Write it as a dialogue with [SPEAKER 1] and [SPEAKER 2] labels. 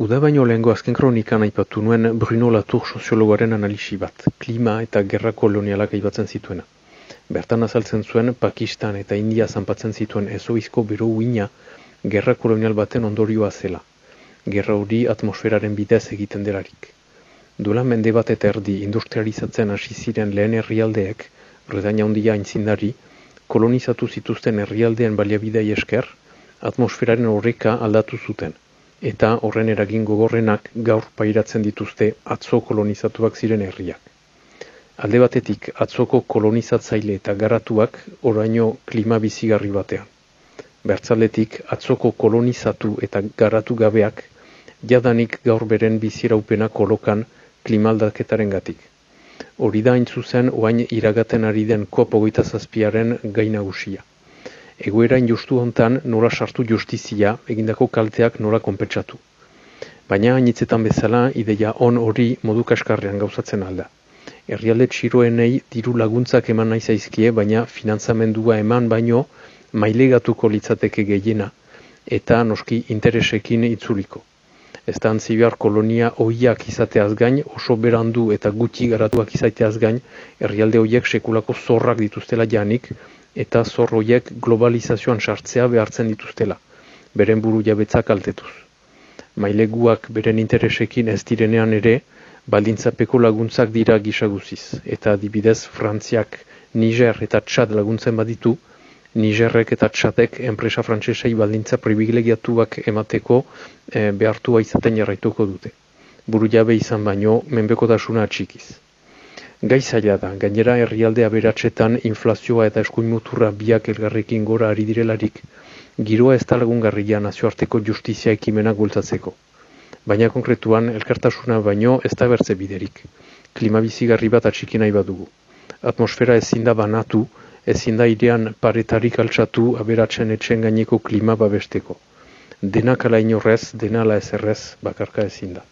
[SPEAKER 1] Uda baino lehengo azken kronikan aipatu nuen Bruno Latour soziologoaren analisi bat, klima eta gerra kolonialak aipatzen zituena. Bertan azaltzen zuen Pakistan eta India zanpatzen zituen ezoizko bero uina gerra kolonial baten ondorioa zela. Gerra hori atmosferaren bidez egiten delarik. Duela mende bat eta erdi industrializatzen hasi ziren lehen herrialdeek, Bretaña handia aintzindari, kolonizatu zituzten herrialdeen baliabidei esker, atmosferaren horreka aldatu zuten eta horren eragin gogorrenak gaur pairatzen dituzte atzo kolonizatuak ziren herriak. Alde batetik atzoko kolonizatzaile eta garatuak oraino klima bizigarri batean. Bertzaletik atzoko kolonizatu eta garatu gabeak jadanik gaur beren biziraupena kolokan klimaldaketaren gatik. Hori da hain zuzen oain iragaten ari den koapogoita zazpiaren gainagusia egoera injustu hontan nola sartu justizia egindako kalteak nola konpentsatu. Baina hainitzetan bezala ideia on hori modu kaskarrean gauzatzen alda. Herrialde txiroenei diru laguntzak eman nahi zaizkie, baina finantzamendua eman baino mailegatuko litzateke gehiena eta noski interesekin itzuliko. Ez da antzibiar kolonia oiak izateaz gain, oso berandu eta gutxi garatuak izateaz gain, herrialde horiek sekulako zorrak dituztela janik, eta zorroiek globalizazioan sartzea behartzen dituztela, beren buru jabetza kaltetuz. Maileguak beren interesekin ez direnean ere, baldintzapeko laguntzak dira gisaguziz, eta adibidez Frantziak Niger eta Txad laguntzen baditu, Nigerrek eta Txadek enpresa frantsesei baldintza privilegiatuak emateko e, behartua izaten jarraituko dute. Buru jabe izan baino, menbekotasuna atxikiz. Gai zaila da, gainera herrialde aberatsetan inflazioa eta eskuin muturra biak elgarrekin gora ari direlarik, giroa ez talagungarria nazioarteko justizia ekimena gultzatzeko. Baina konkretuan, elkartasuna baino ez da bertze biderik. Klima bizigarri bat atxiki nahi badugu. Atmosfera ezin da banatu, ezin da irean paretarik altsatu aberatzen etxen gaineko klima babesteko. Denak ala inorrez, denala ez errez, bakarka ezin da.